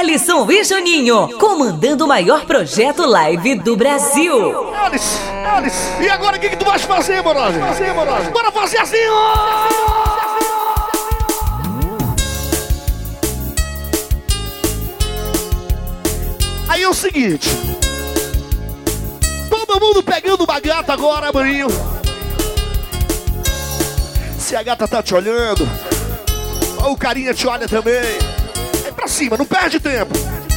Ellison e Juninho, comandando o maior projeto live do Brasil. Alice, Alice, e agora o que, que tu vai fazer, Morose? Fazer? Bora fazer assim, ó! Aí é o seguinte. Todo mundo pegando uma gata agora, maninho. Se a gata tá te olhando, o carinha te olha também. Pra cima, não perde tempo.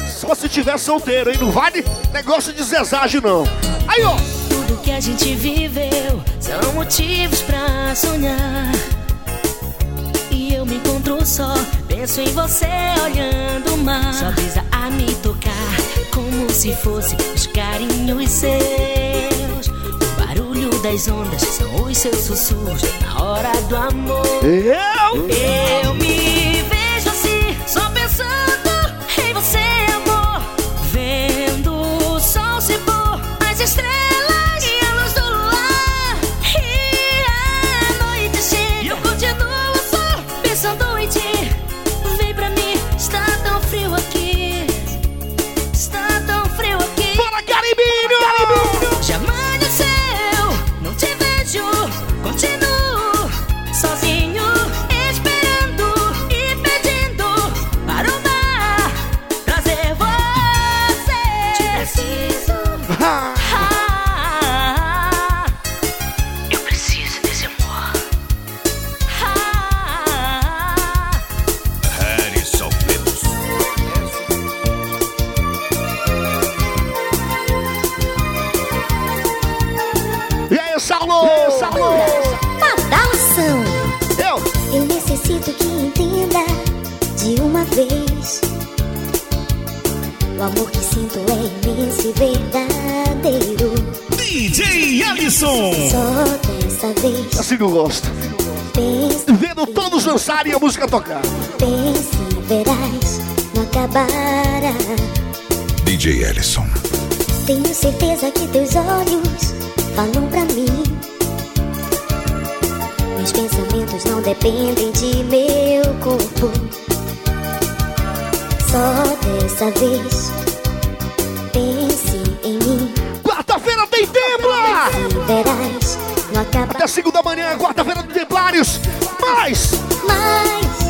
Só se tiver solteiro, hein? Não vale negócio de zezagem, não. Aí, ó. Tudo que a gente viveu são motivos pra sonhar. E eu me encontro só, penso em você olhando o mar. Só brisa a me tocar, como se fosse os carinhos seus. O barulho das ondas são os seus sussurros na hora do amor. Eu? Eu me O amor que sinto é imenso e verdadeiro. DJ Ellison. Só dessa vez. Assim que eu gosto. Pense, Vendo todos dançarem e a música tocar. pense, verás, não acabará. DJ Ellison. Tenho certeza que teus olhos falam pra mim. Meus pensamentos não dependem de meu corpo. Só dessa vez, pense em mim. Quarta-feira tem Templa! Verás, não acaba. Até segunda manhã, quarta-feira do Templários. Mais! Mas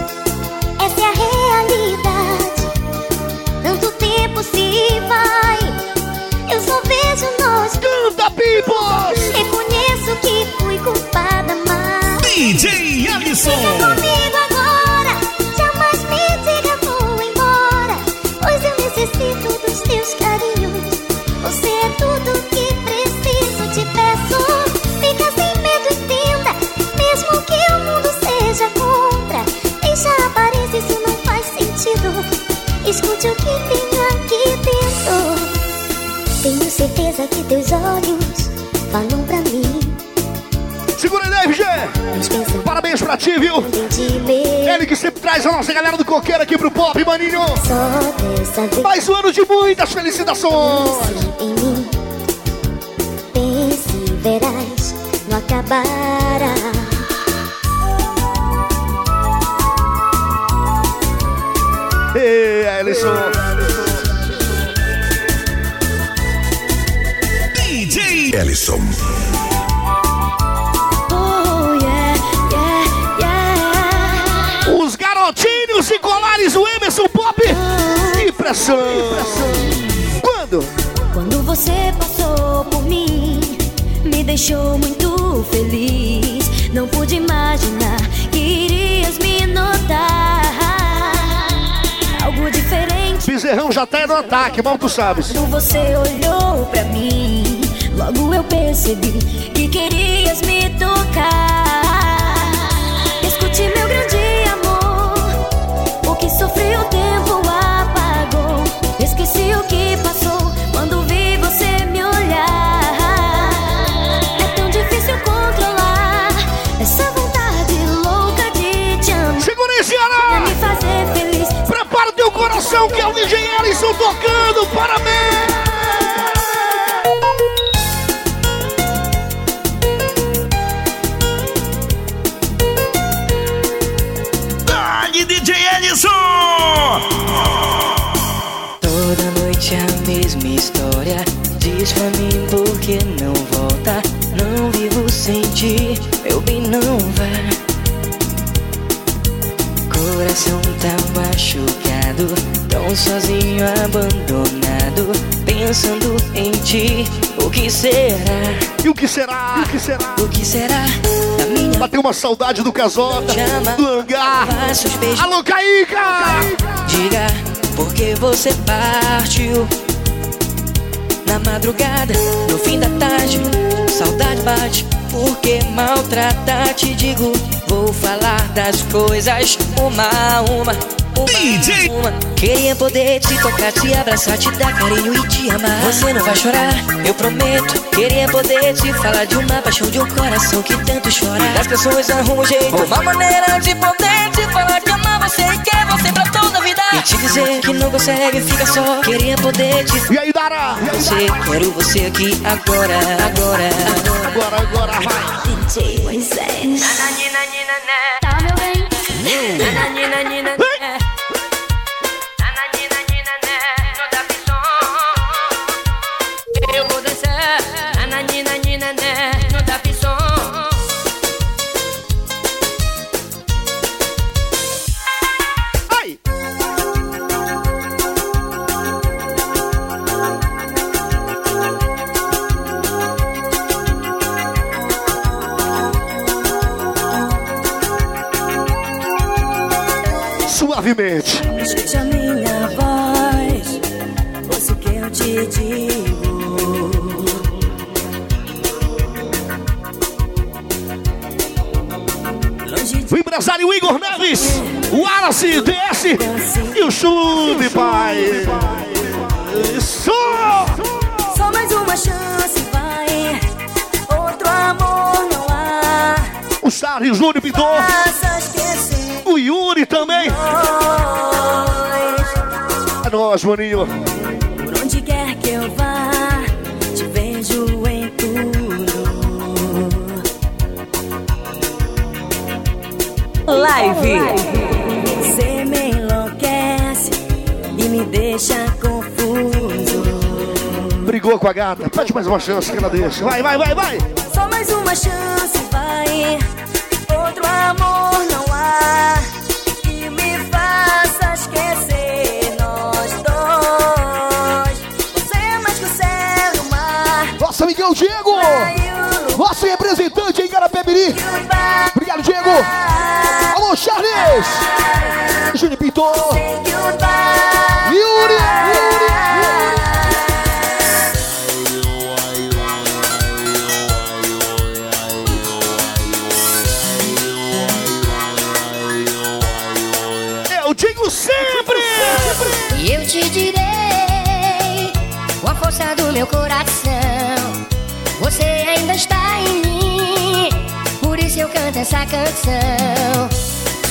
essa é a realidade. Tanto tempo se vai. Eu só vejo nós. Canta, People! Reconheço que fui culpada, mas. DJ Ellison. Comigo agora, Tenho certeza que teus olhos falam pra mim. Segura aí, pensamentos Parabéns pra ti, viu? Ele que sempre traz a nossa galera do coqueiro aqui pro pop, maninho! Mais um ano de muitas felicitações! Pense em mim. Pense e verás, não acabará. Ei, Ellison! Oh yeah, yeah, yeah. Os garotinhos e colares, o Emerson Pop! Que pressão! Quando? Quando você passou por mim, me deixou muito feliz. Não pude imaginar que irias me notar. Algo diferente. Bezerrão já tá no ataque, mal tu sabes. Quando você olhou pra mim, logo eu percebi que querias me tocar. Escute meu grande amor, o que sofri o tempo apagou. Esqueci o que passou quando vi você me olhar. É tão difícil controlar essa vontade louca de te amar. Segura aí, Ceará! me fazer feliz. Prepara o teu coração que é o DJ Ellison tocando! Parabéns! Não vai. Coração tá machucado, tão sozinho, abandonado. Pensando em ti, o que será? E o que será? E o que será? O que será da minha Bateu uma saudade do Casota, do hangar. Alô, Caíca! Diga por que você partiu Na madrugada, no fim da tarde Saudade bate porque maltrata? Te digo, vou falar das coisas. Uma a uma, uma DJ. a uma. Queria poder te tocar, te abraçar Te dar carinho e te amar. Você não vai chorar, eu prometo. Queria poder te falar de uma paixão De um coração que tanto chora. E das pessoas arrumam um jeito Uma maneira de poder te falar Que ama você e quer você pra toda a vida. E te dizer que não consegue, fica só. Queria poder te E aí, Dara? Você, quero você aqui agora, agora. Agora, agora, vai. DJ Moisés. Tá, meu bem? Eu Suavemente. Escute a minha voz, ouça o que eu te digo. O empresário Igor Neves, o Wallace DS e o Chube, pai. Isso! só mais uma chance, vai. Outro amor não há. O Sari, o Júnior Pintor, o Yuri também. Nós. Maninho. Por onde quer que eu vá, te vejo em tudo. Live. Você me enlouquece e me deixa confuso. Brigou com a gata. Pede mais uma chance que ela deixa. Vai, vai, vai, vai. Só mais uma chance, vai. Outro amor não há Nosso amigão Diego. Nosso representante em Garapebiri. lugar. Obrigado, Diego. Alô, Charles. Júnior Pintor. Yuri. Digo sempre. E eu te direi, com a força do meu coração, essa canção.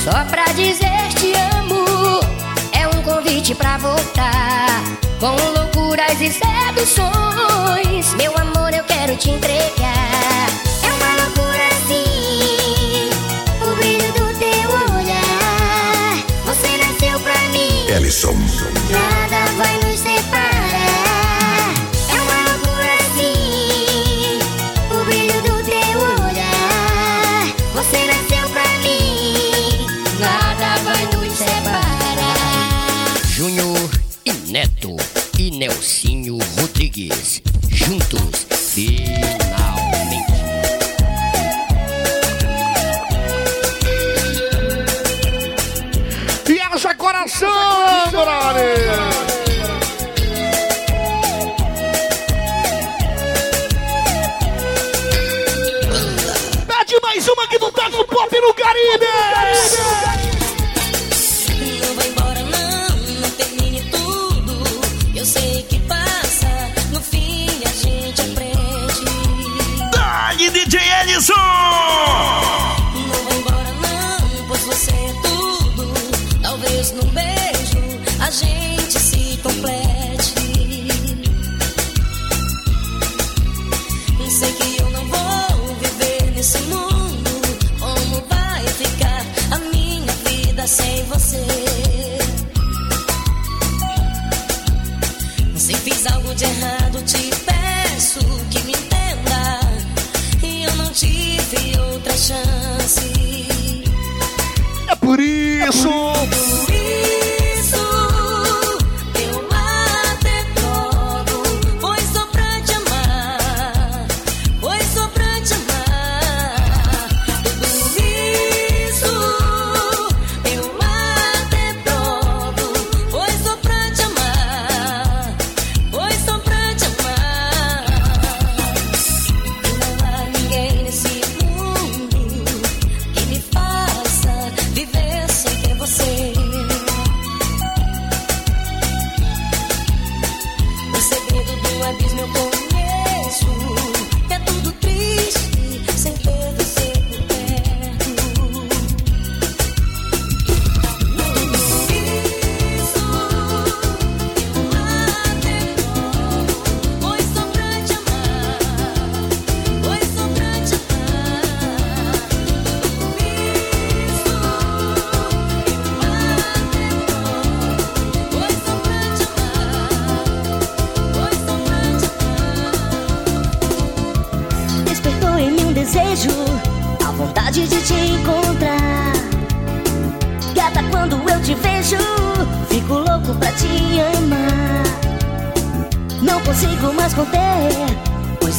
Só pra dizer te amo, é um convite pra voltar. Com loucuras e seduções, meu amor, eu quero te entregar. É uma loucura assim, o brilho do teu olhar. Você nasceu pra mim. Ellison. Nada vai nos coração,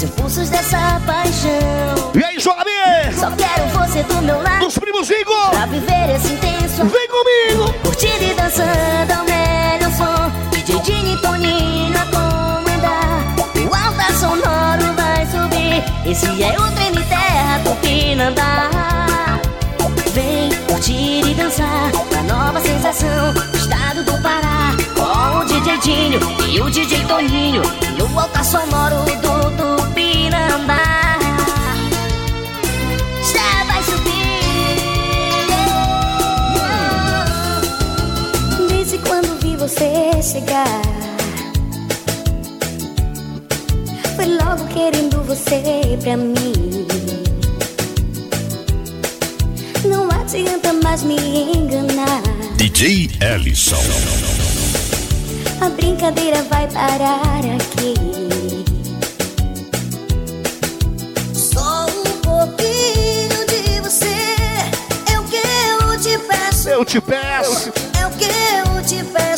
os impulsos dessa paixão. E aí, joga bem! Só quero você do meu lado Dos primos Igor! pra viver esse intenso. Vem comigo! Curtindo e dançando ao melhor som DJ Dini e Toninho a comandar O alta sonoro vai subir Esse é o trem terra Tupinambá Vem curtir e dançar A nova sensação do estado do Pará Com o DJ Dinho e o DJ Toninho No alta sonoro do chegar, foi logo querendo você pra mim. Não adianta mais me enganar. DJ Ellison. A brincadeira vai parar aqui. Só um pouquinho de você é o que eu te peço. Eu te peço! É o que eu te peço.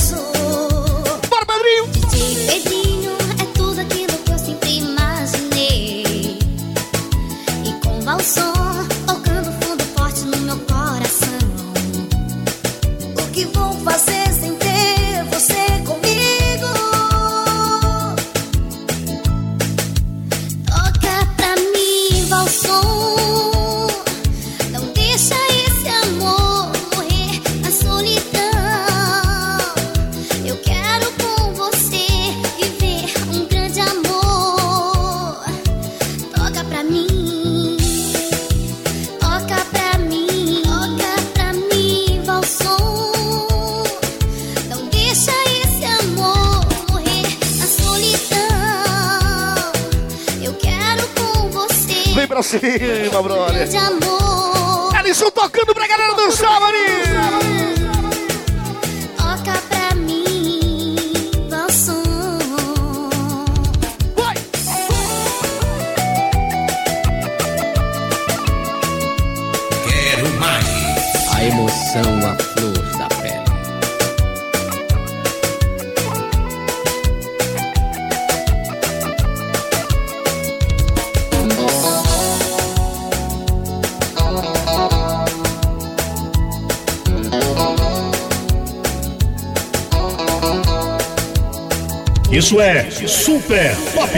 Cima, brother! Ellison tocando pra galera dançar, Marinho! Toca pra mim, valsão. Vai! Quero mais. A emoção à flor Isso é Super Pop.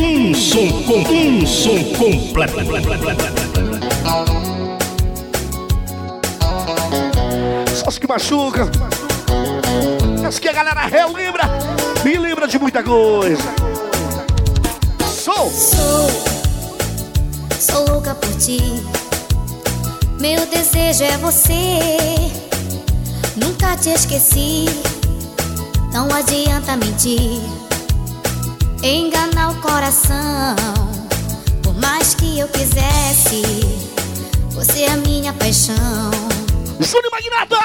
Um som com um som completo. Só que machuca. As que a galera relembra e lembra de muita coisa. Sou! Sou, sou louca por ti. Meu desejo é você. Nunca te esqueci. Não adianta mentir, enganar o coração. Por mais que eu quisesse, você é a minha paixão. Júnior Magnata!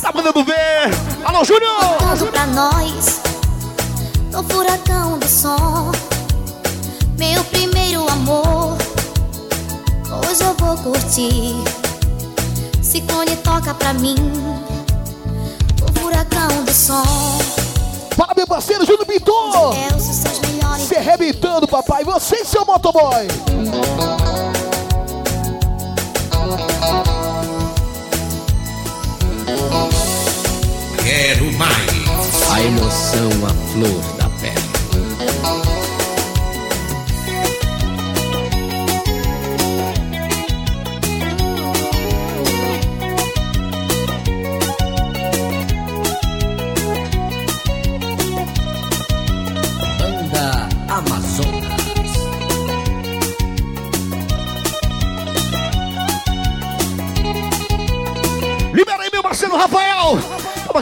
Tá mandando ver! Alô, Júnior! tocando pra nós. No furacão do som, Meu primeiro amor, hoje eu vou curtir. Ciclone toca pra mim, do som. Fala, meu parceiro Júnior Pintor! Se arrebentando, papai. Você e seu motoboy. Quero mais. A emoção, a flor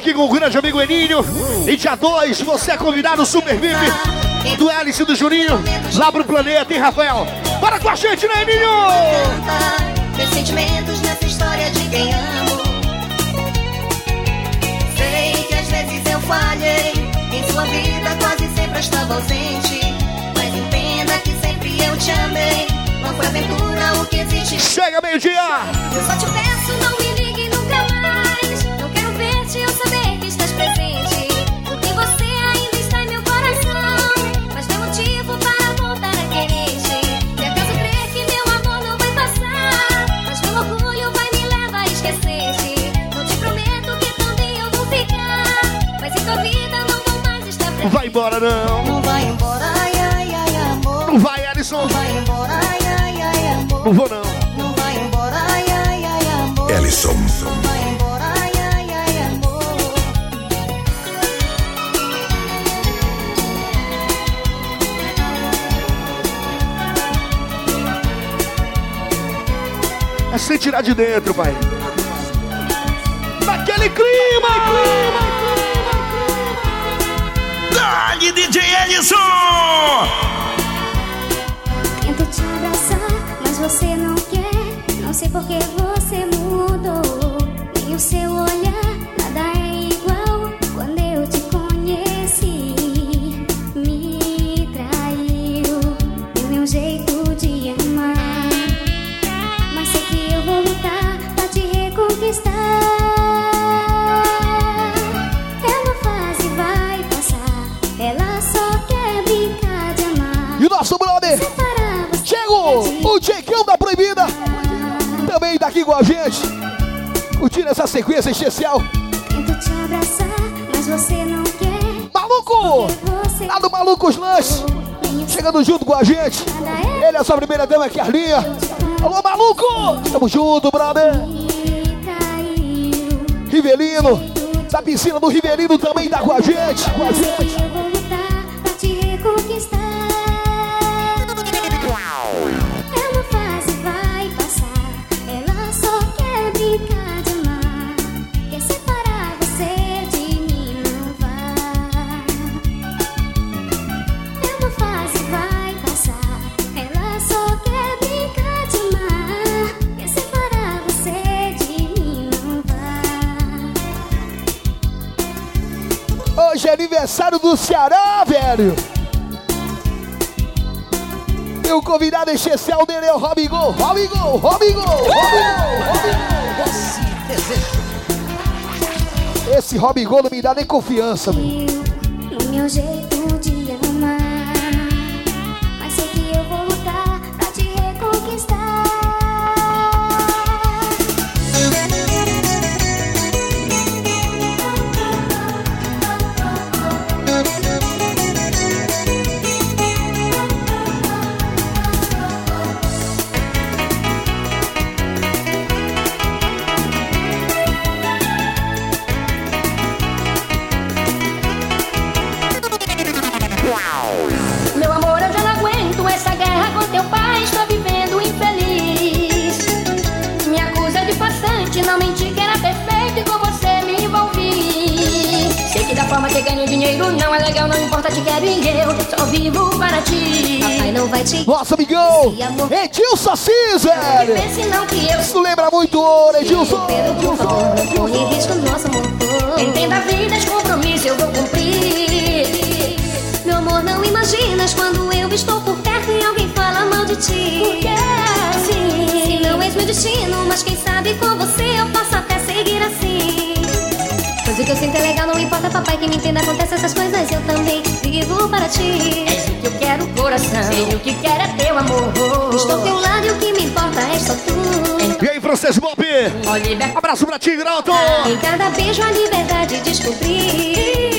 aqui com o grande amigo Eninho. E dia 2, você é convidado super VIP do Alice e do Juninho. Lá pro planeta, hein, Rafael? Bora com a gente, né, Eninho? Meus sentimentos nessa história de quem amo Sei que às vezes eu falhei Em sua vida quase sempre eu estava ausente Mas entenda que sempre eu te amei Não foi aventura o que existe Chega, meio-dia. Eu só te peço, embora, não. Não vai embora, ai, ai, ai, amor Não vai, Alisson. Não vai embora, ai, ai, ai, amor Não vou, não. Não vai embora, ai, ai, ai, amor. Não vai embora, ai, ai, ai, amor É sem tirar de dentro, pai. Naquele clima! Ellison! Tento te abraçar, mas você não quer. Não sei por que você mudou. Nem o seu olhar, aqui com a gente. Curtindo essa sequência especial. Tento te abraçar, mas você não quer. Maluco! Lá do Malucos Lanche, nem o chegando junto com a gente. Ele é a sua primeira dama, Carlinha. Alô, maluco! Tamo junto, brother. Rivelino, da piscina do Rivelino também tá com a gente. Com a gente. Do Ceará, velho. O convidado especial dele é o Robigol. Robigol, Robigol, Robigol, Robigol. Esse Robigol não me dá nem confiança, meu. caralho. Isso lembra muito ouro, Edilson. Corre risco nosso motor. Entenda a vida, de compromisso eu vou cumprir. Meu amor, não imaginas quando eu estou por perto e alguém fala mal de ti. Porque é assim. Se não és meu destino, mas quem sabe com você eu posso até seguir assim. Pois o que eu sinto é legal, não importa, papai, que me entenda. Acontece essas coisas, eu também vivo para ti. É isso que eu quero, coração. Sei o que quero é teu amor. Estou teu lado e o que me importa é só tu. E aí, francês Bob? Abraço pra ti, Grauto! Em cada beijo a liberdade descobri.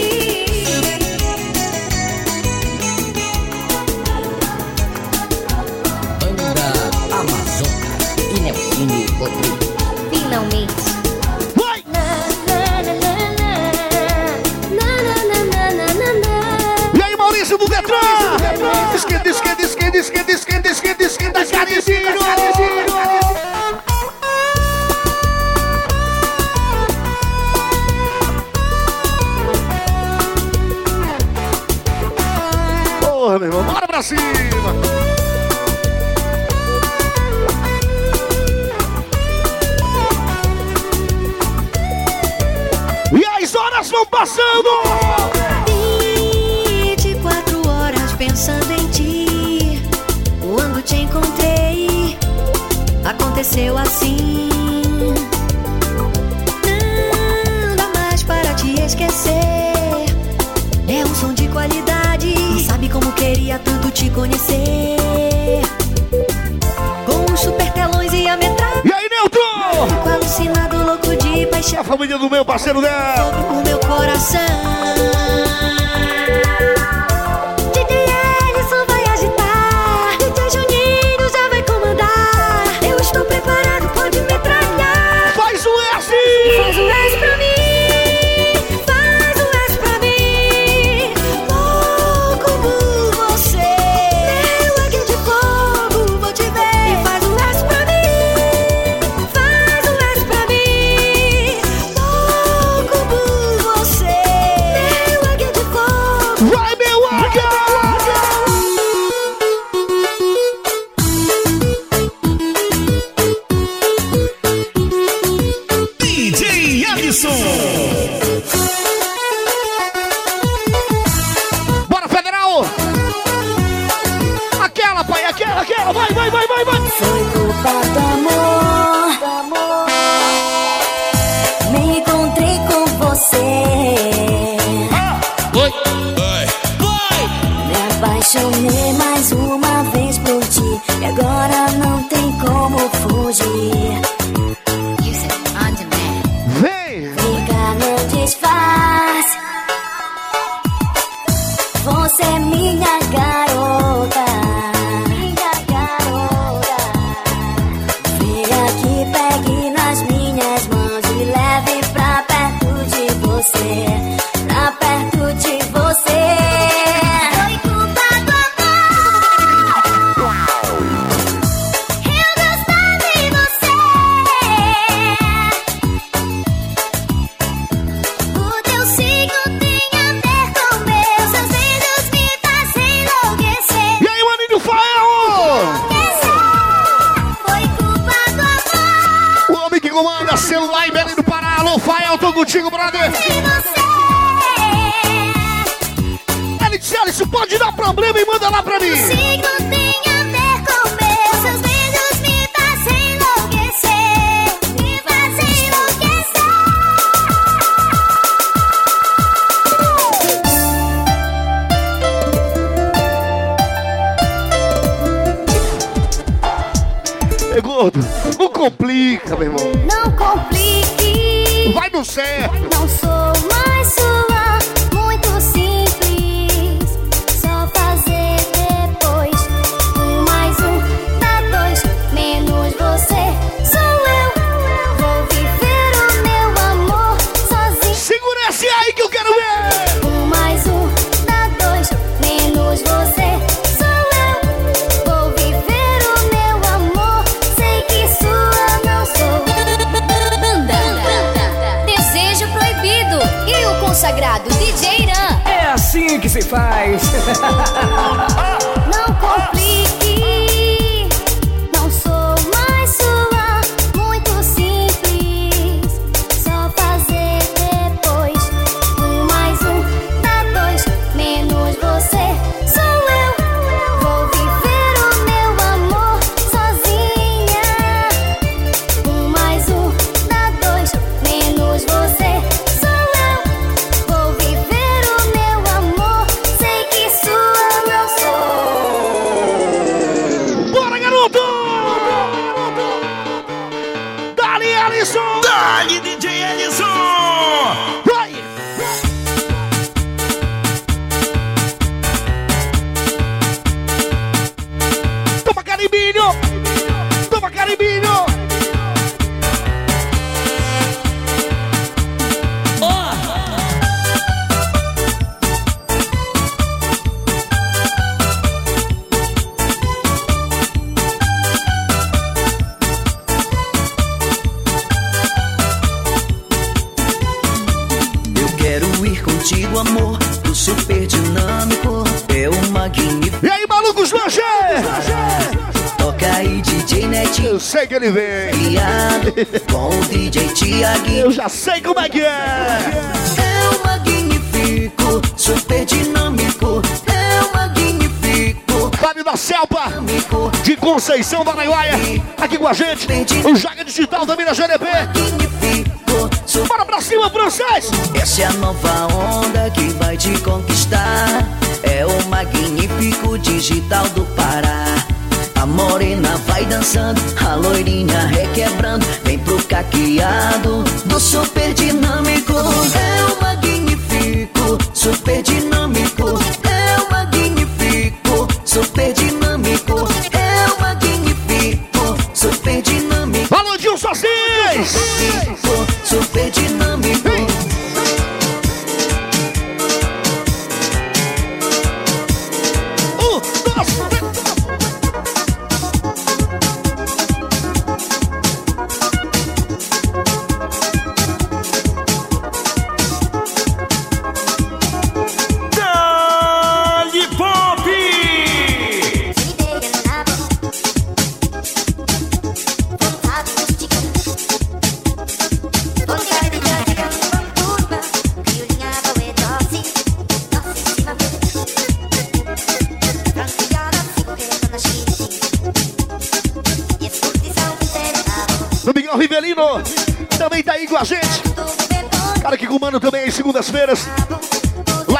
com a gente. O Jaga Digital da Minas Gerais.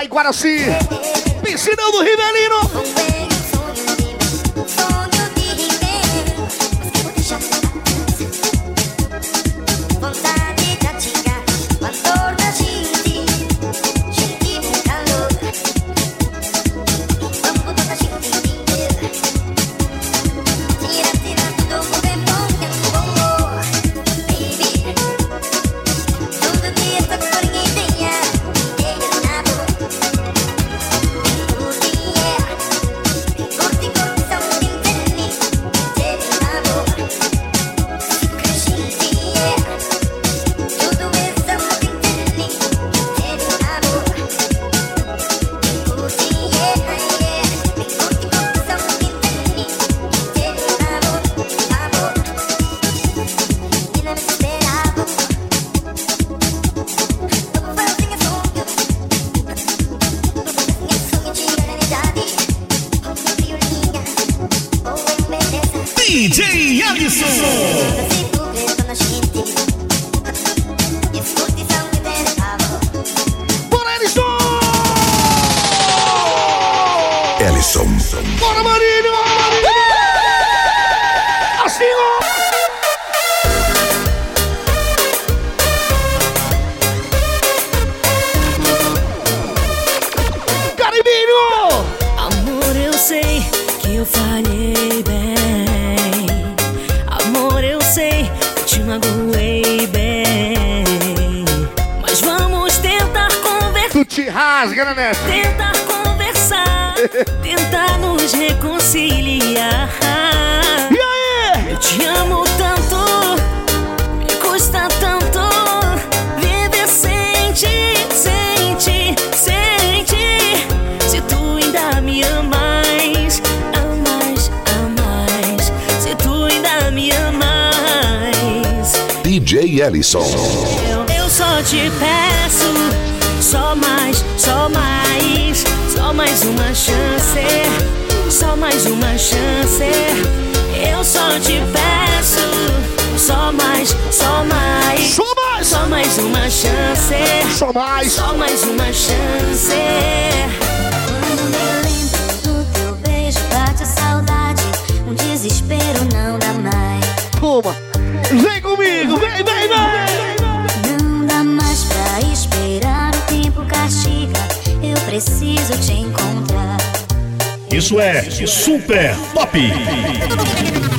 em Guaraci. Piscinão do Rivelino. mais uma chance. Eu só te peço, só mais, só mais. Só mais, só mais uma chance. Só mais, só mais uma chance. Quando eu lembro do teu beijo, bate a saudade. Um desespero não dá mais. Puma, vem comigo, vem, vem, vem. Não dá mais pra esperar, o tempo castiga. Eu preciso te encontrar. Isso é Super top!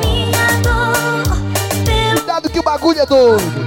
Minha dor pelo Cuidado que o bagulho é doido.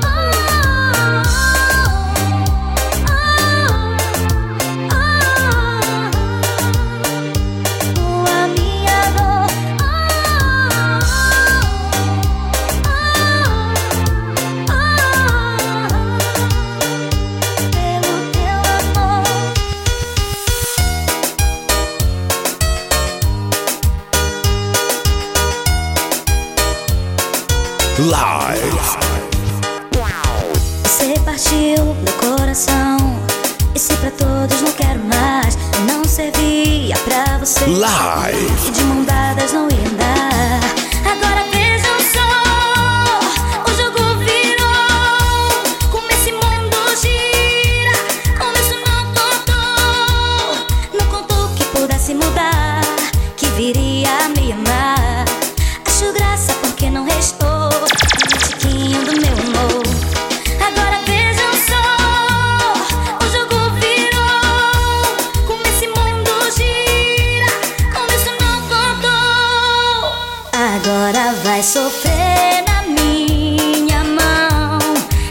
Agora vai sofrer na minha mão.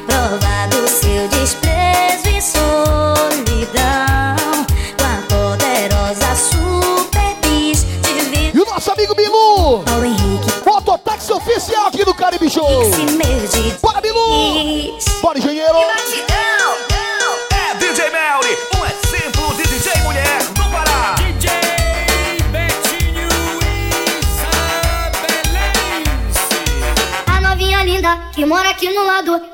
Provar do seu desprezo e solidão. Com a poderosa super bis de vida. E o nosso amigo Bilu. Paulo Henrique, Mototáxi oficial aqui do Caribe Show. Bora, Bilu. Bora, engenheiro.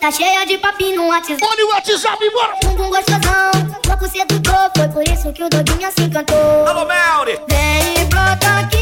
Tá cheia de papinho no WhatsApp. Olha o WhatsApp, bora. Bumbum gostosão, louco sedutor, foi por isso que o doguinho se encantou. Alô, Melly. Vem e brota aqui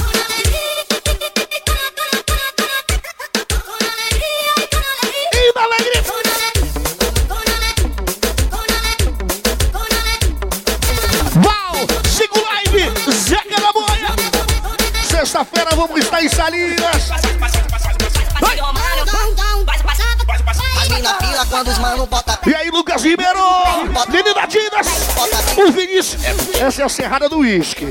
Sexta-feira vamos estar em Salinas. As E aí, Lucas Ribeiro, Nini da Dinas, o Vinícius. Essa é a Serrada do Uísque.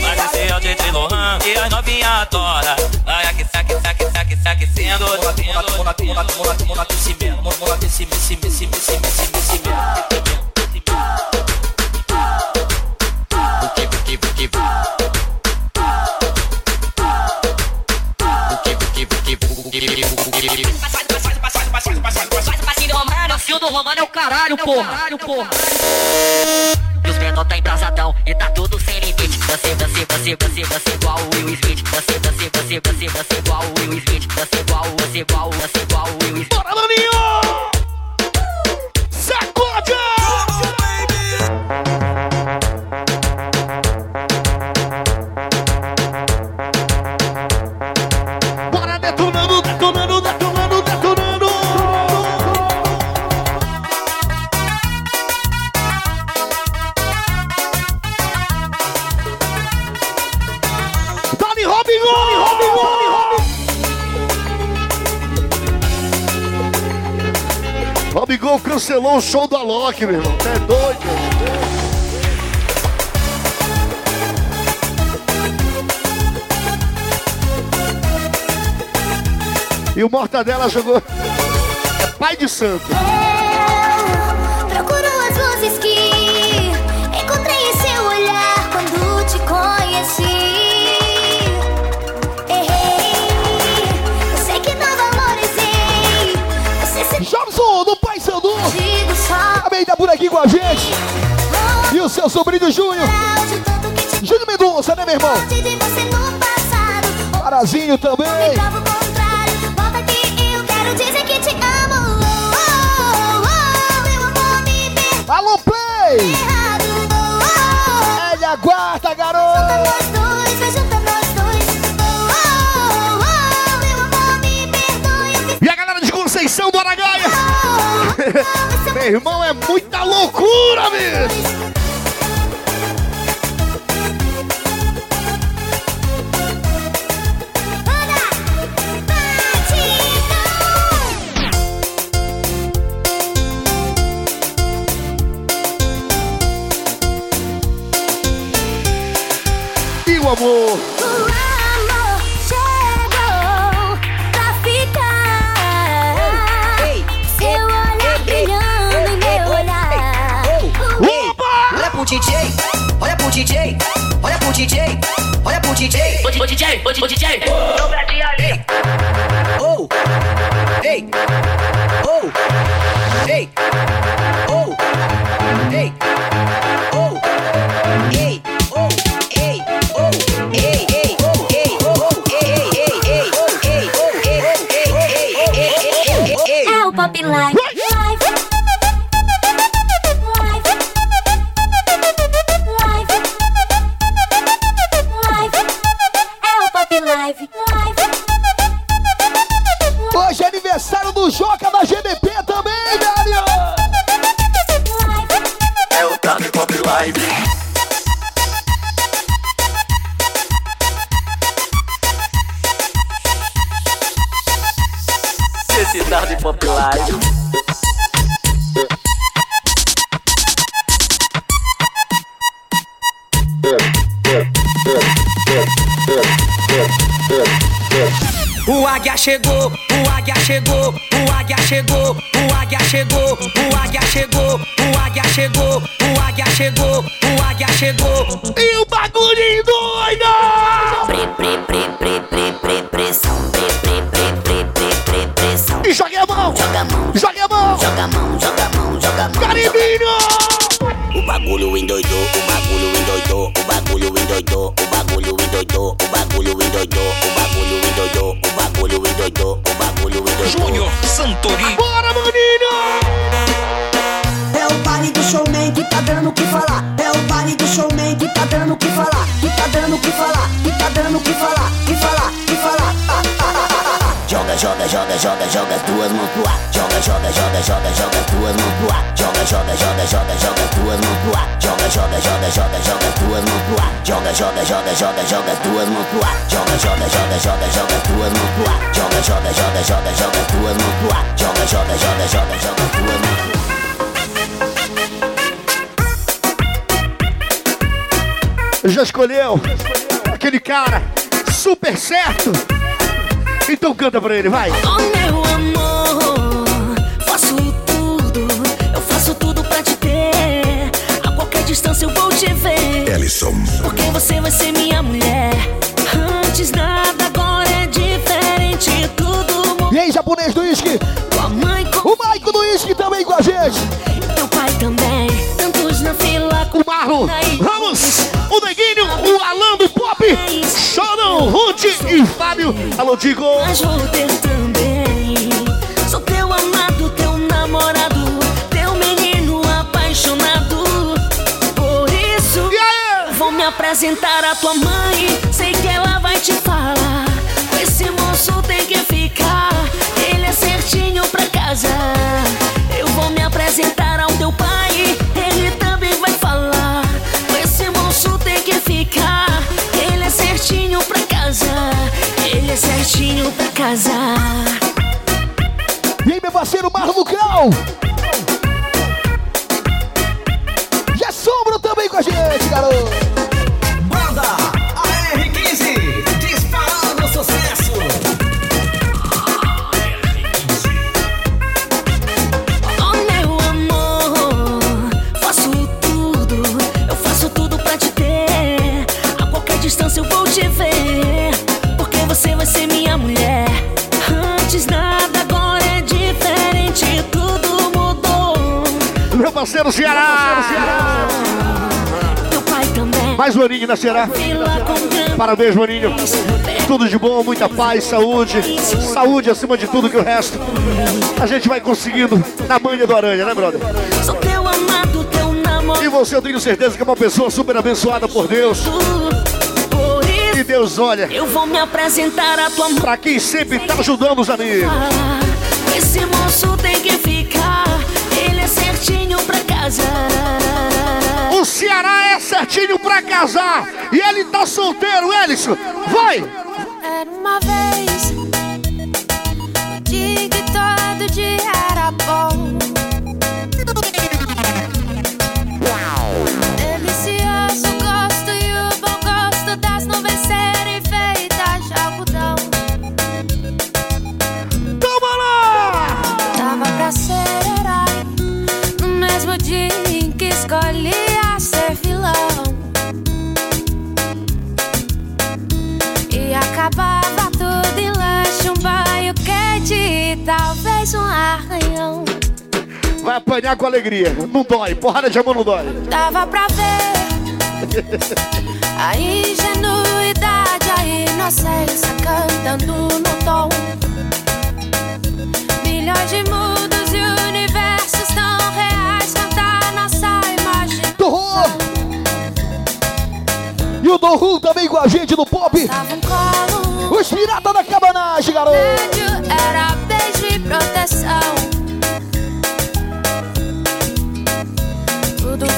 Mas esse é o DJ Lohan e as novinhas adora. Vai aqui, aqui, aqui, aqui, aquecendo. Fio do Romano é o caralho, porra. Caralho, porra. E os menor tá embrasadão e tá tudo sem limite. Você, você, você, você, você igual o Will Smith. Você, você, você, você, você igual o Will Smith. Você igual, você igual, você igual o Will Smith. Bora, Maninho! Robigol cancelou o show do Alok, meu irmão. Você é doido? E o Mortadela jogou. É pai de santo. com a gente. E o seu sobrinho Júnior. Júnior Mendonça, né, meu irmão? Parazinho também. Prova que eu quero dizer. Meu irmão, é muita loucura, bicho! DJ, olha pro DJ, olha pro DJ, olha pro DJ. Ô DJ, ô DJ, DJ. já escolheu aquele cara super certo. Então canta pra ele, vai. Oh, meu amor, faço tudo, eu faço tudo pra te ter. A qualquer distância eu vou te ver. Ellison. Porque você vai ser minha mulher. Antes nada, agora é diferente. Tudo. E aí, japonês do uísque? O Maico do uísque também com a gente. Teu pai também. Tantos na fila. O Marlon. Vamos! Antônio. Alô, Digo. Mas vou ter também. Sou teu amado, teu namorado, teu menino apaixonado. Por isso, yeah. vou me apresentar à tua mãe. Sei que ela vai te falar. Esse moço tem que ficar. Ele é certinho pra casa. Eu vou me apresentar ao teu pai. certinho pra casar. E aí, meu parceiro Marlon Bucal? Já sombra também com a gente, garoto! parceiro Ceará! Mais Maninho da Ceará. Parabéns, Maninho. Tudo de bom, muita paz, saúde. Saúde acima de tudo que o resto. A gente vai conseguindo na manha do Aranha, né, brother? E você, eu tenho certeza que é uma pessoa super abençoada por Deus. E Deus olha. Eu vou me apresentar a tua Pra quem sempre tá ajudando os amigos. Esse moço tem que ficar. Ele é certinho pra o Ceará é certinho pra casar. E ele tá solteiro, Elisson. Vai! Era uma vez que todo dia Vai apanhar com alegria. Não dói. Porrada de amor não dói. Dava pra ver a ingenuidade, a inocência cantando no tom. Milhões de mundos e universos tão reais cantar nossa imagem. Do Ru. E o Doru também com a gente no pop. Um Os piratas da cabanagem, garoto. era beijo e proteção.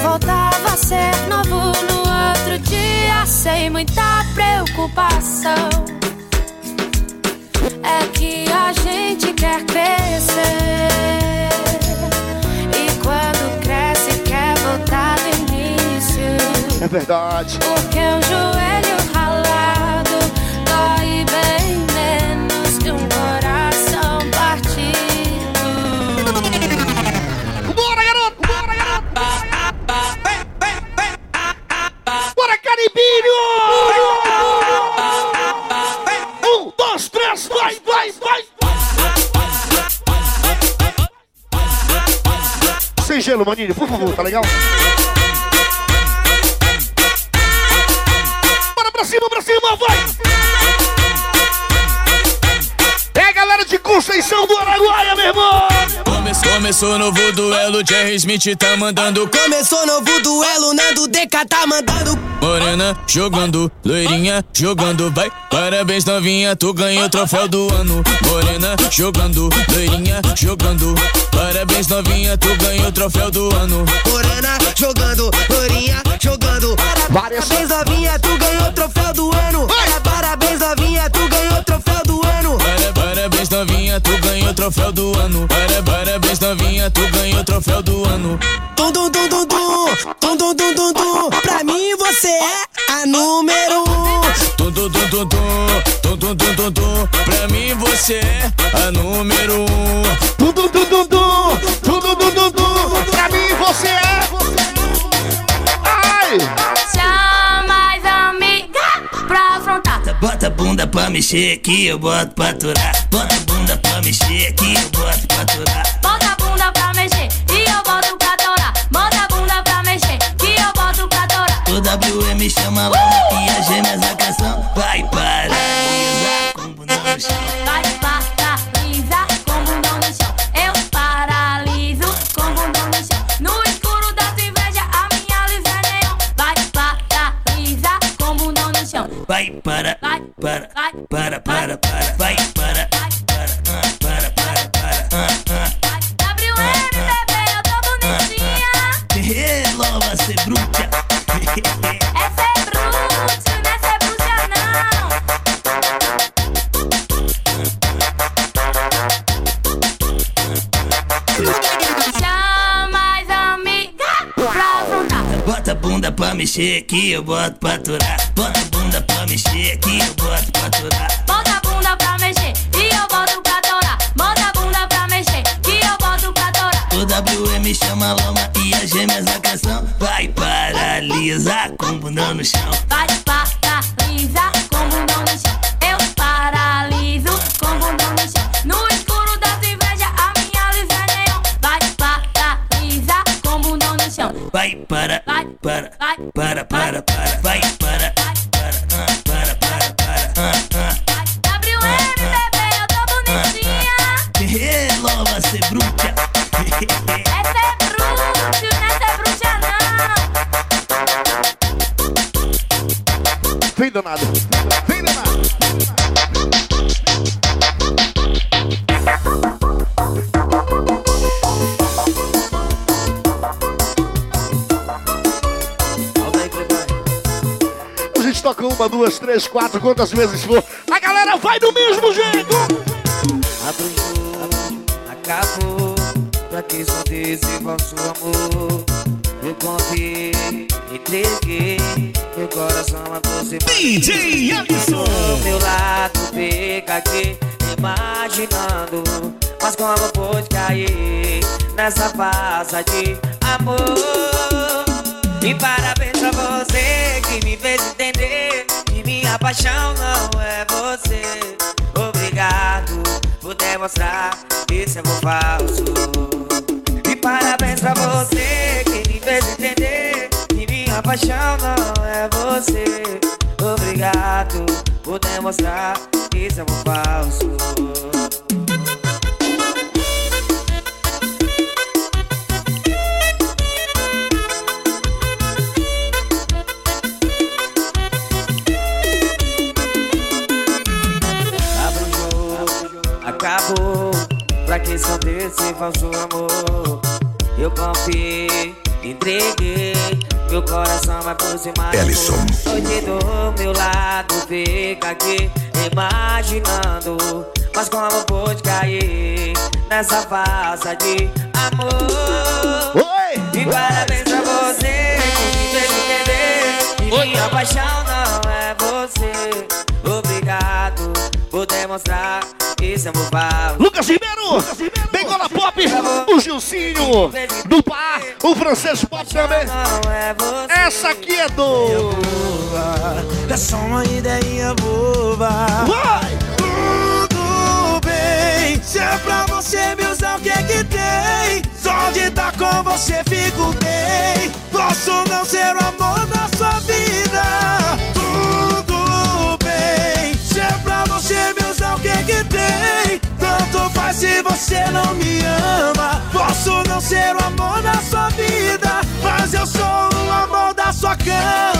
Voltava a ser novo no outro dia, sem muita preocupação. É que a gente quer crescer. E quando cresce, quer voltar do início. É verdade. Porque um joelho gelo, maninho, por favor, tá legal? Bora pra cima, pra cima, vai! Conceição do Araguaia, meu irmão! Começou, começou novo duelo, Jerry Smith tá mandando. Começou novo duelo, Nando DK tá mandando. Morena jogando, loirinha jogando, vai. Parabéns, novinha, tu ganhou o troféu do ano. Morena jogando, loirinha jogando. Parabéns, novinha, tu ganhou o troféu do ano. Morena jogando, Lorinha jogando. Parabéns, novinha, tu ganhou o troféu do ano. Parabéns, novinha, tu ganhou o troféu do ano. Para- Parabéns, novinha, tu ganhou o troféu do ano. Para- Parabéns, novinha, tu ganhou o troféu do ano. Tum, tum, tum, tum, tum, tum, tum, tum, tum, tum. Pra mim você é a número um. Tum, tum, tum, tum, tum, tum, tum, tum, tum, tum. Pra mim você é a número um. Tum, tum, tum, tum, tum, tum, tum, tum, tum, tum. Pra mim você é. Ai! Chama Bota a bunda pra mexer que eu boto pra aturar. Bota a bunda pra mexer que eu boto pra aturar. Bota a bunda pra mexer e eu boto pra torar. Bota a bunda pra mexer que eu boto pra torar. O WM chama lá e as gêmeas a canção vai paralisar com o bundão no chão. Vai para, Vai, para, para, para, para, vai para, pra mexer que eu boto pra aturar. Bota a bunda pra mexer que eu boto pra aturar. Bota a bunda pra mexer e eu boto pra torar. Bota a bunda pra mexer que eu boto pra torar. O WM chama a lama e as gêmeas a canção vai paralisar com o bundão no chão. Vai paralisar com o bundão no chão. Eu paraliso com o bundão no chão. No escuro da tua inveja, a minha luz é neon. Vai paralisar com o bundão no chão. Vai para, para, para, para, vai, para, para, para, para, para. para, para, eu tô bonitinha. para, para, para, Essa é bruxa, essa é bruxa não. Vem danado, vem danado. Uma, duas, três, quatro, quantas vezes for. A galera vai do mesmo jeito. Abre o jogo, acabou. Pra que só desse falso amor? Eu confiei, entreguei meu coração a você. DJ Alisson. Do meu lado fica aqui imaginando, mas como pôde cair nessa farsa de amor? E parabéns pra você que me fez entender que minha paixão não é você. Obrigado por demonstrar que esse amor falso. E parabéns pra você que me fez entender que minha paixão não é você. Obrigado por demonstrar que amor falso. Acabou. Pra que só desse falso amor? Eu confiei, entreguei. Meu coração vai por cima Ellison. Hoje do meu lado, fica aqui imaginando. Mas como pôde cair nessa farsa de amor? Oi! E parabéns pra você que me fez entender que minha paixão não é você. Obrigado por demonstrar esse amor falso. Lucas Ribeiro, Bengola Pop, o Gilcinho, do Par, o francês Pop também. Essa aqui é do. É só uma ideia boba. Vai! Tudo bem, se é pra você me usar, o que é que tem? Só de estar com você fico bem. Posso não ser o amor da sua Girl.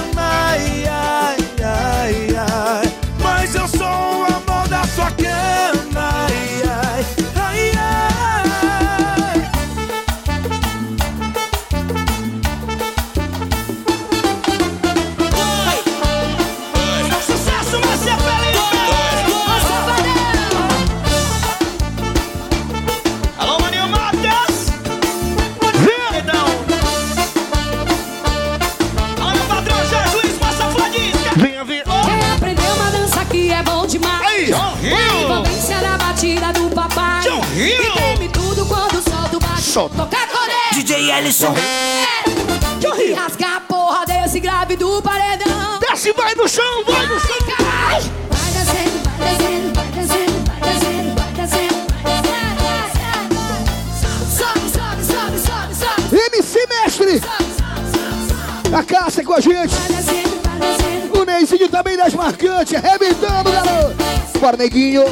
Ellison. E rasgar a porra desse grave do paredão. Desce, vai no chão, vai no chão! Vai descendo, vai descendo, vai descendo, vai descendo, vai descendo. Sobe, sobe, sobe, sobe, sobe. MC Mestre! A Cássia com a gente! Vai descendo, vai descendo. O Neizinho também das marcantes, arrebentando, garoto! Bora, neguinho!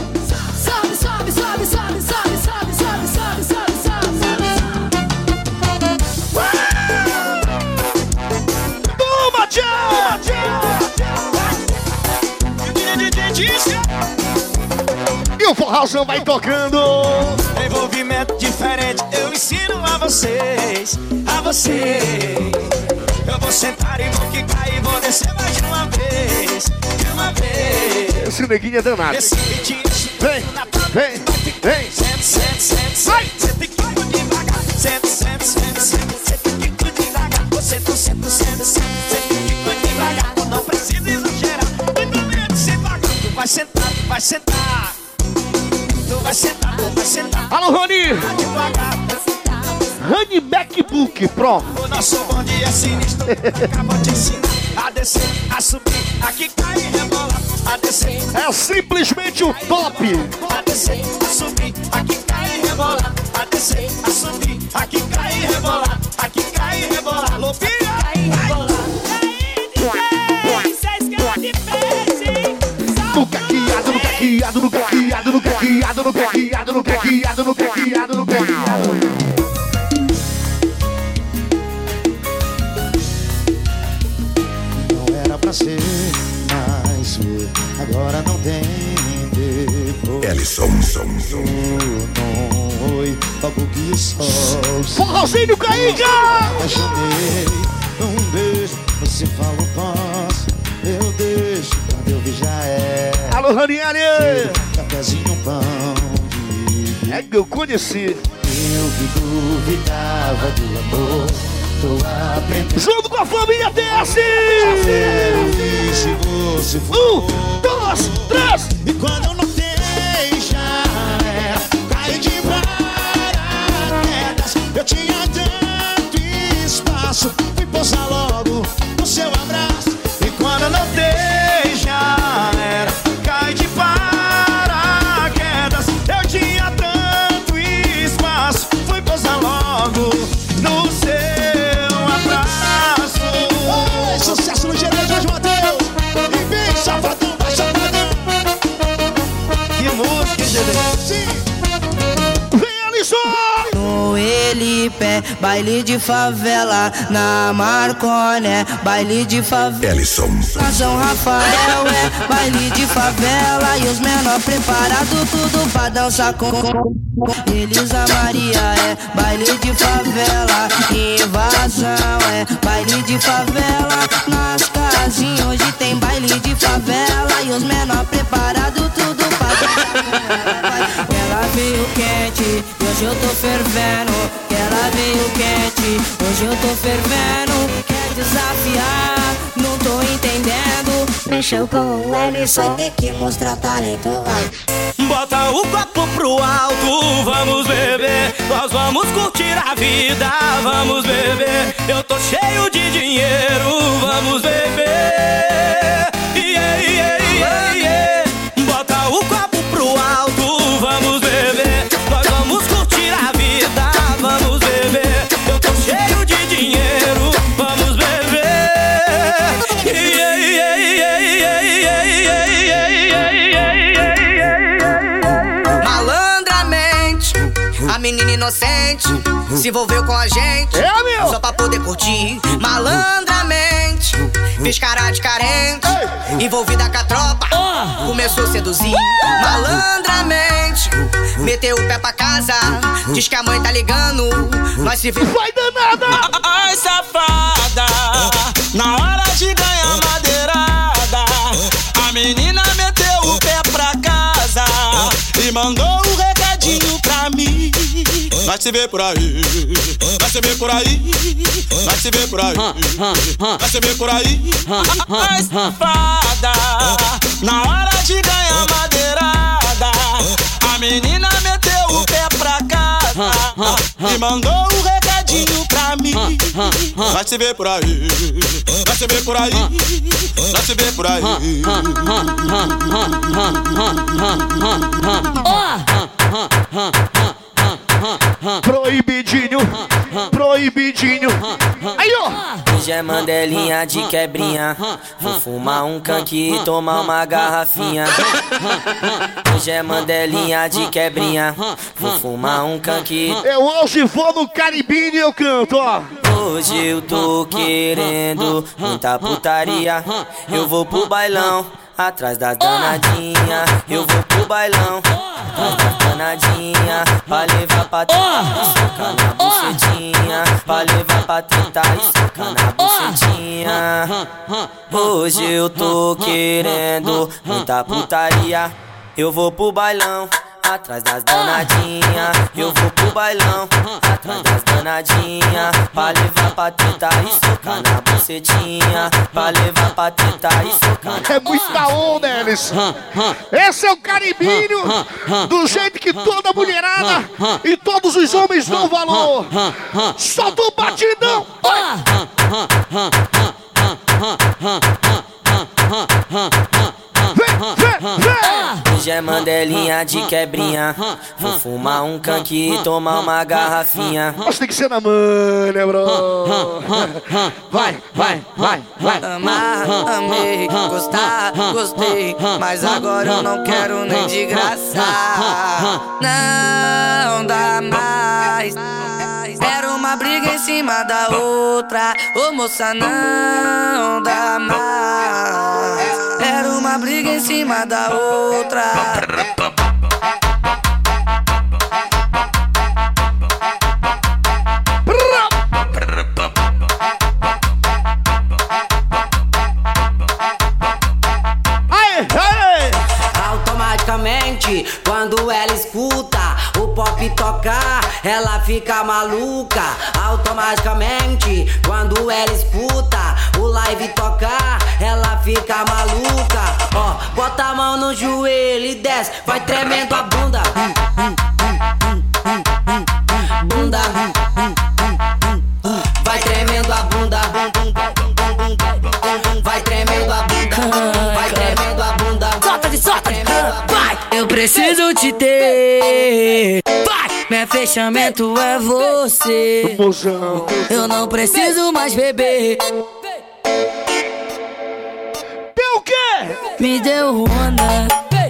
O forrozão vai tocando! Envolvimento diferente, eu ensino a vocês, a vocês. Eu vou sentar e vou quicar e vou descer mais de uma vez, de uma vez. Esse neguinho é danado! Esse Vem, vem, vem! Sente, sente, sente, sente, sente quico devagar. Sente, sente, sente, sente, sente quico devagar. Você tu sente, sente, sente, sente quico devagar. Tu não precisa exagerar, vai sentar, vai sentar. Alô, Rony! Rani Backbook, pronto. O nosso bonde é sinistro, acaba de ensinar a descer, a subir, a quicar e rebolar, a descer. É simplesmente o top. A descer, a subir, a quicar e rebolar, a descer, a subir, a quicar e rebolar, a quicar e rebolar, lopinha. Nunca é guiado, nunca é guiado, nunca é caqueado, no caqueado, no caqueado, no caqueado, no caqueado. Não era pra ser, agora não tem depois. Ellison. Oi, logo que o sol. Forrozinho Caíca! Apaixonei, um beijo, você falou posso. Eu deixo, quando eu vi já é. Alô, Ranieri! Cafézinho, pão de É que eu conheci. Eu que duvidava do amor, tô aprendendo. Junto com a família for. Um, dois, três! E quando eu notei já era Caí de paraquedas Eu tinha tanto espaço Fui pousar logo no seu abraço Elipé, baile de favela Na Marconé, baile de favela. Ellison. Na São Rafael é. Baile de favela. E os menor preparado tudo pra dançar com. Elisa Maria é. Baile de favela. Invasão é. Baile de favela. Nas casinhas hoje tem baile de favela. E os menor preparado Ela veio quente hoje eu tô fervendo ela veio quente, hoje eu tô fervendo Quer desafiar, não tô entendendo Mexeu com o. Vai ter que mostrar talento, vai. Bota o copo pro alto, vamos beber. Nós vamos curtir a vida, vamos beber. Eu tô cheio de dinheiro, vamos beber. Yeah, yeah, yeah, yeah. Bota o copo pro alto, vamos beber. Nós vamos curtir a vida, vamos beber. Eu tô cheio de dinheiro, vamos beber. Yeah, yeah, yeah, yeah, yeah, yeah, yeah, yeah, yeah, yeah. Malandramente, a menina inocente se envolveu com a gente É, meu! só pra poder curtir. Malandramente, fez cara de carente, envolvida com a tropa, começou a seduzir. Malandramente, meteu o pé pra casa, diz que a mãe tá ligando, nós se vê. Vai danada! Ai, safada, na hora de ganhar madeirada, a menina meteu o pé pra casa e mandou um recadinho pra mim. Vai se ver por aí, vai se ver por aí, vai se ver por aí, vai se ver por aí. Safada, na hora de ganhar madeirada, a menina meteu o pé pra casa e mandou um recadinho pra mim. Vai se ver por aí, vai se ver por aí, vai se ver por aí. Proibidinho! Proibidinho! Aí, ó! Hoje é mandelinha de quebrinha. Vou fumar um canque e tomar uma garrafinha. Hoje é mandelinha de quebrinha. Vou fumar um canque. Eu hoje vou no Caribinho e eu canto, ó! Hoje eu tô querendo muita putaria. Eu vou pro bailão. Atrás das danadinha, eu vou pro bailão. Atrás das danadinha, pra levar pra treta e socar na bucetinha. Pra levar pra treta e socar na bucetinha. Hoje eu tô querendo muita putaria. Eu vou pro bailão. Atrás das danadinha, eu vou pro bailão. Atrás das danadinha, pra levar pra treta e socar na bucetinha. Pra levar pra treta e socar na É muita onda, Elis! Esse é o Caribinho! Do jeito que toda mulherada e todos os homens dão valor! Solta o batidão! Vem, vem! Hoje é mandelinha de quebrinha. Vou fumar um canque e tomar uma garrafinha. Mas tem que ser na manha, bro! Vai, vai, vai, vai! Amar, amei, gostar, gostei, mas agora eu não quero nem de graça. Não dá mais. Era uma briga em cima da outra. Ô moça, não dá mais. quero uma briga em cima da outra. Automaticamente, quando ela escuta pop tocar, ela fica maluca. Automaticamente, quando ela escuta o live tocar, ela fica maluca. Ó, bota a mão no joelho e desce, vai tremendo a bunda. Bunda. Vai tremendo a bunda. Preciso te ter. Meu fechamento é você. Eu não preciso mais beber. Me deu onda.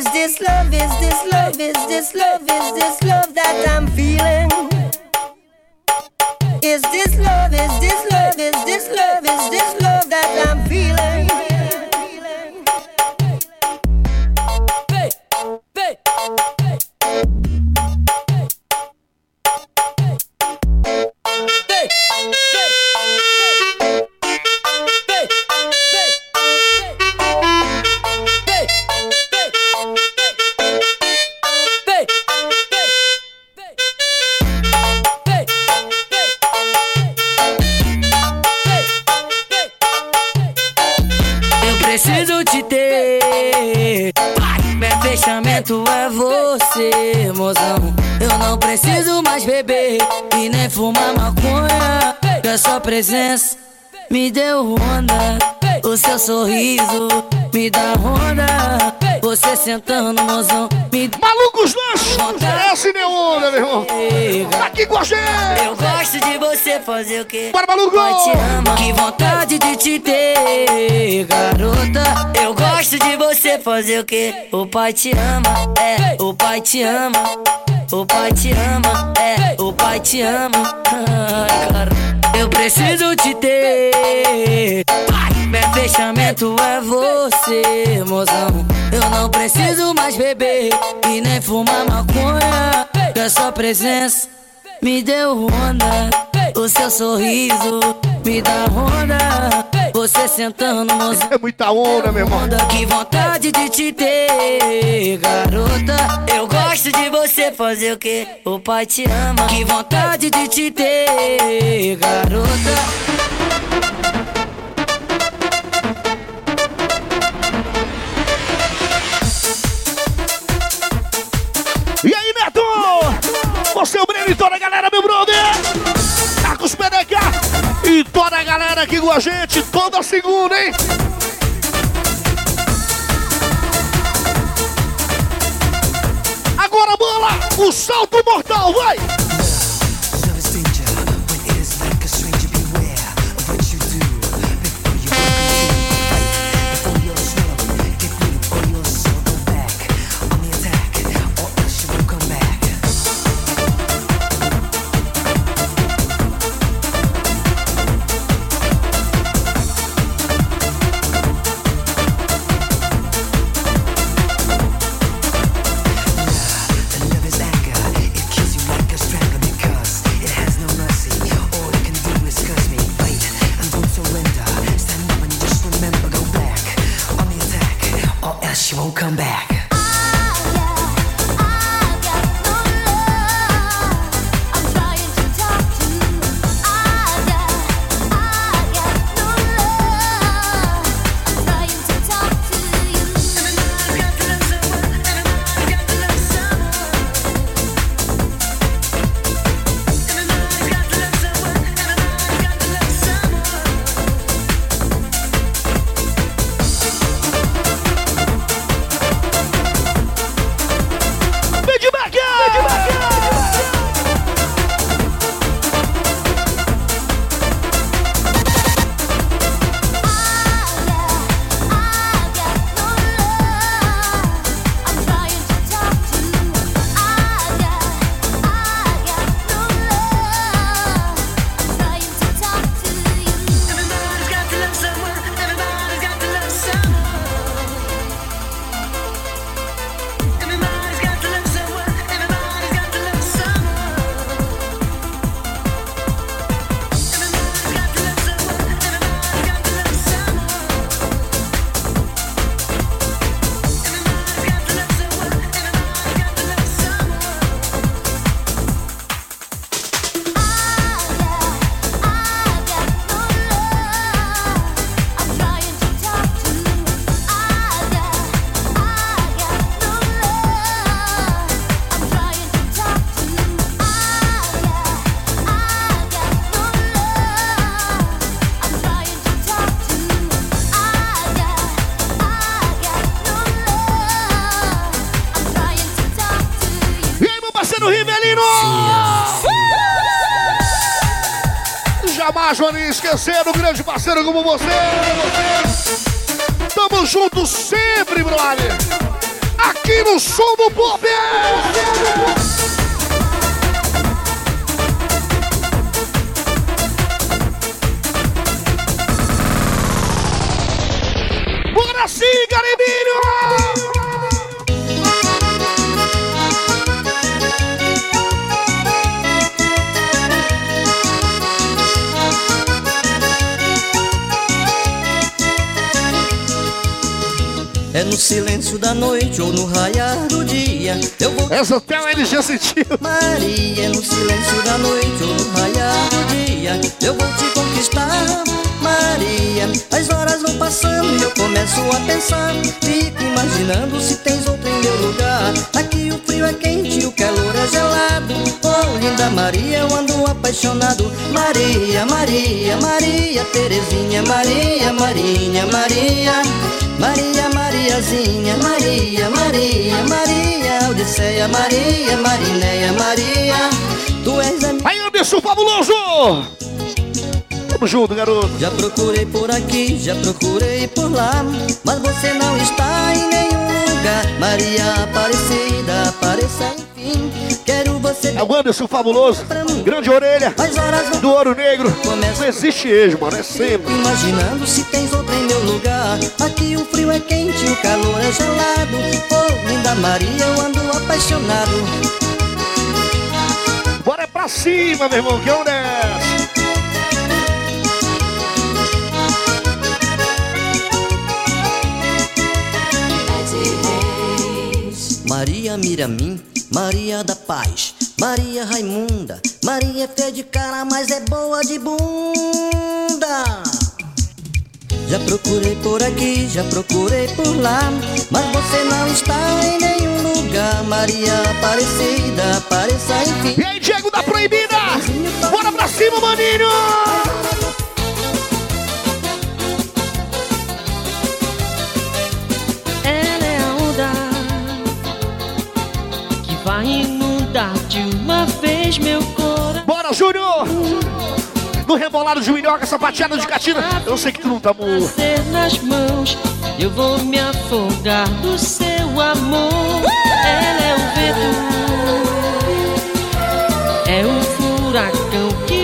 Is this love, is this love, is this love, is this love that I'm feeling? Is this love, is this love, is this love, is this love that I'm feeling? Sua presença me deu onda. O seu sorriso me dá onda. Você sentando, mozão, me dá. Malucos lanches! Essa nem onda, meu irmão! Tá aqui com a gente! Eu gosto de você fazer o quê? Bora, maluco! Pai te ama, que vontade de te ter, garota. Eu gosto de você fazer o quê? O pai te ama, é, o pai te ama. O pai te ama, é, o pai te ama. Ai, cara. Eu preciso te ter. Meu fechamento é você, mozão. Eu não preciso mais beber e nem fumar maconha. Que a sua presença me deu onda. O seu sorriso me dá onda. Você sentando, mozão. É muita onda, meu irmão. Que vontade de te ter, garota. Eu gosto de você fazer o que? O pai te ama. Que vontade de te ter, garota. E aí, Neto? Você, o Breno e toda a galera, meu brother! Marcos Pereca e toda a galera aqui com a gente, toda segunda, hein? Agora, bola! O salto mortal, vai! Jamais, Joaninho, esquecer do grande parceiro como você. Tamo junto sempre, brother. Aqui no Som do Pop. Bora sim, Garibinho! É no silêncio da noite ou no raiar do dia. Eu vou. Essa até ele já sentiu. Maria, é no silêncio da noite ou no raiar do dia. Eu vou te conquistar, Maria. As horas vão passando e eu começo a pensar. Fico imaginando se tens outro em meu lugar. Aqui o frio é quente e o calor é gelado. Oh, linda Maria, eu ando apaixonado. Maria, Maria, Maria, Terezinha, Maria, Marinha, Maria. Maria, Mariazinha, Maria, Maria, Maria, Odisseia, Maria, Marinéia, Maria, tu és a Aí, Anderson Fabuloso! Tamo junto, garoto. Já procurei por aqui, já procurei por lá, mas você não está em nenhum lugar. Maria Aparecida, apareça enfim. Quero. É o Anderson Fabuloso, grande orelha, do Ouro Negro. Não existe ex, mano, é sempre. Imaginando se tens outra em meu lugar. Aqui o frio é quente, o calor é gelado. Oh, linda Maria, eu ando apaixonado. Bora pra cima, meu irmão, que é um dessa. Maria Miramim, Maria da Paz, Maria Raimunda, Maria é feia de cara, mas é boa de bunda. Já procurei por aqui, já procurei por lá, mas você não está em nenhum lugar. Maria Aparecida, apareça enfim. E aí, Diego da Proibida? Bora pra cima, maninho! Vez meu coração. Bora, Júnior! No rebolado de minhoca, sapateada de catina. Eu sei que tu não tá morto. Nas mãos, eu vou me afogar do seu amor. Ela é o vento, é o furacão que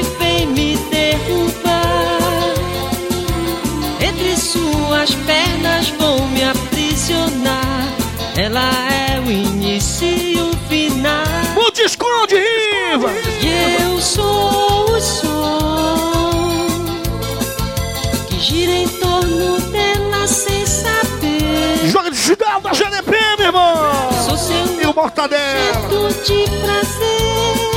Seu E o Mortadela! objeto de prazer.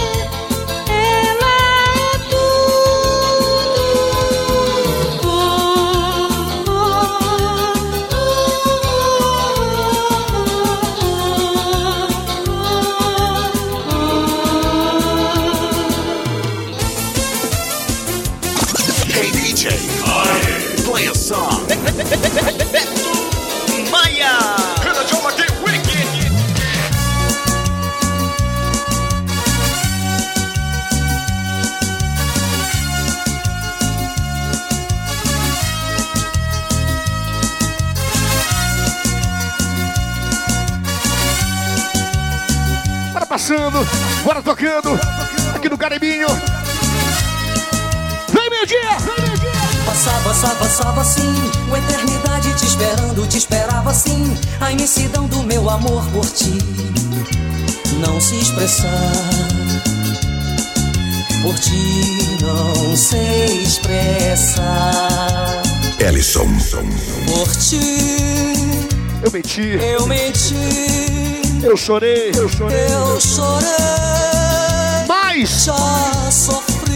Passando, bora tocando, aqui no Caribinho. Vem, meu dia! Vem, meu dia! Passava, passava, passava assim, uma eternidade te esperando, te esperava assim, a imensidão do meu amor por ti. Não se expressar, por ti não sei expressar. Ellison. Por ti Eu menti. eu menti, Eu chorei. Eu chorei. eu chorei, Mas já sofri,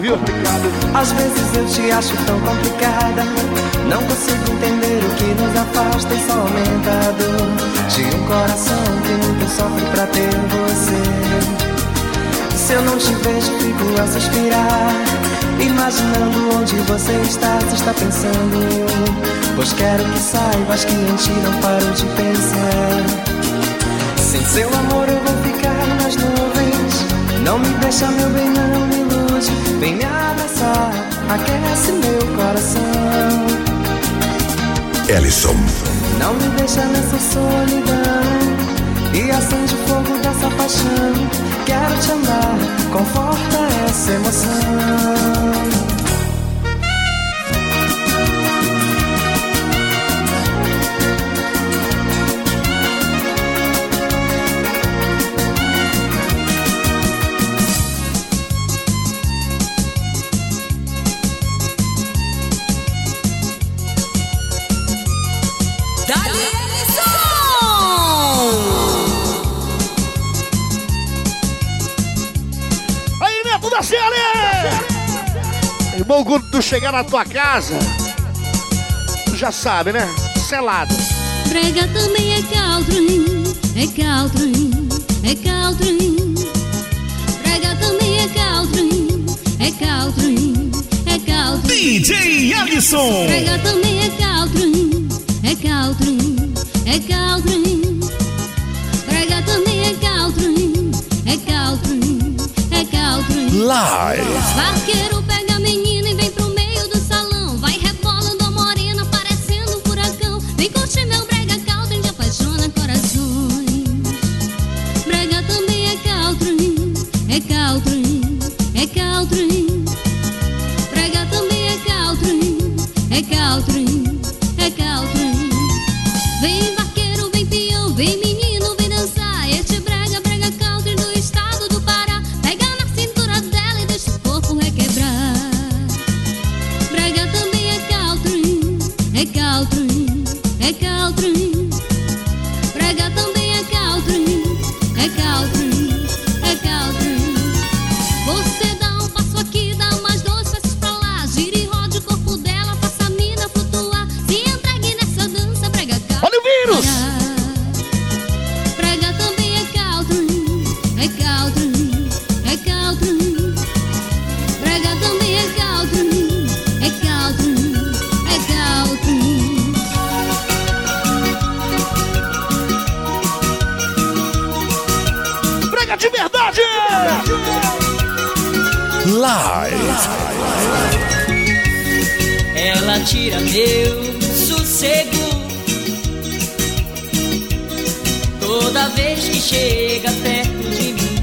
complicado, viu? Às vezes eu te acho tão complicada. Não consigo entender o que nos afasta e só aumenta a dor de um coração que nunca sofre pra ter você. Se eu não te vejo, fico a suspirar. Imaginando onde você está, se está pensando. Pois quero que saibas que em ti não paro de pensar. Sem seu amor eu vou ficar nas nuvens. Não me deixa, meu bem, não me ilude. Vem me abraçar, aquece meu coração. Ellison. Não me deixa nessa solidão. E acende o fogo dessa paixão. Quero te amar, conforta essa emoção. Chegar na tua casa, tu já sabe, né? Selado. Brega também é Caltrin, é Caltrin, é Caltrin. Brega também é Caltrin, é Caltrin, é Caltrin. DJ Ellison. Brega também é Caltrin, é Caltrin, é Caltrin. Brega também é Caltrin, é Caltrin, é Caltrin. Live. Vaqueiro chega perto de mim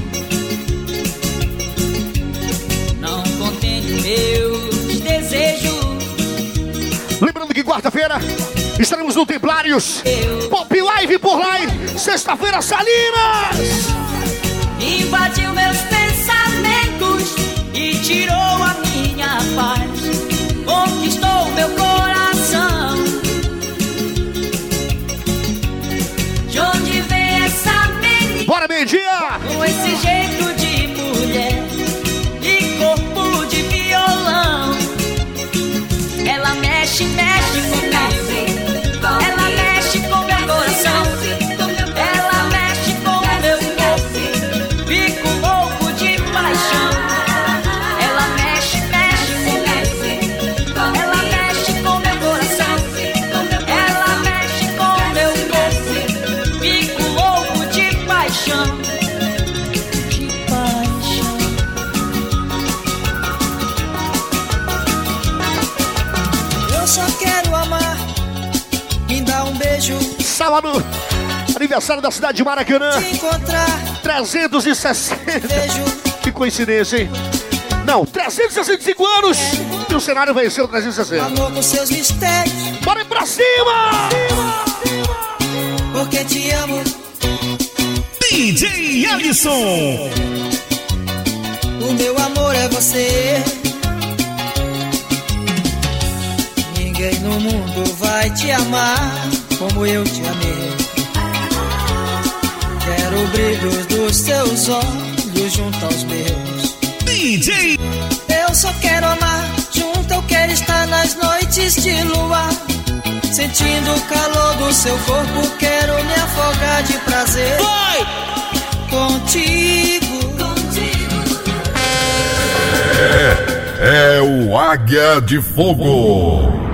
Não contém meus desejos Lembrando que quarta-feira estaremos no Templários. Pop Live por live. Sexta-feira, Salinas! Invadiu meus pensamentos e tirou a minha paz. Aniversário da cidade de Maracanã. Te encontrar. 360. Que coincidência, hein? Não, 365 anos. E o cenário venceu 360. Amor com seus mistérios. Bora pra cima! Porque te amo. DJ Ellison. O meu amor é você. Ninguém no mundo vai te amar como eu te amei. Quero o brilho dos seus olhos junto aos meus. DJ Eu só quero amar. Junto eu quero estar nas noites de lua. Sentindo o calor do seu corpo, quero me afogar de prazer. Vai! Contigo. É, é o Águia de Fogo.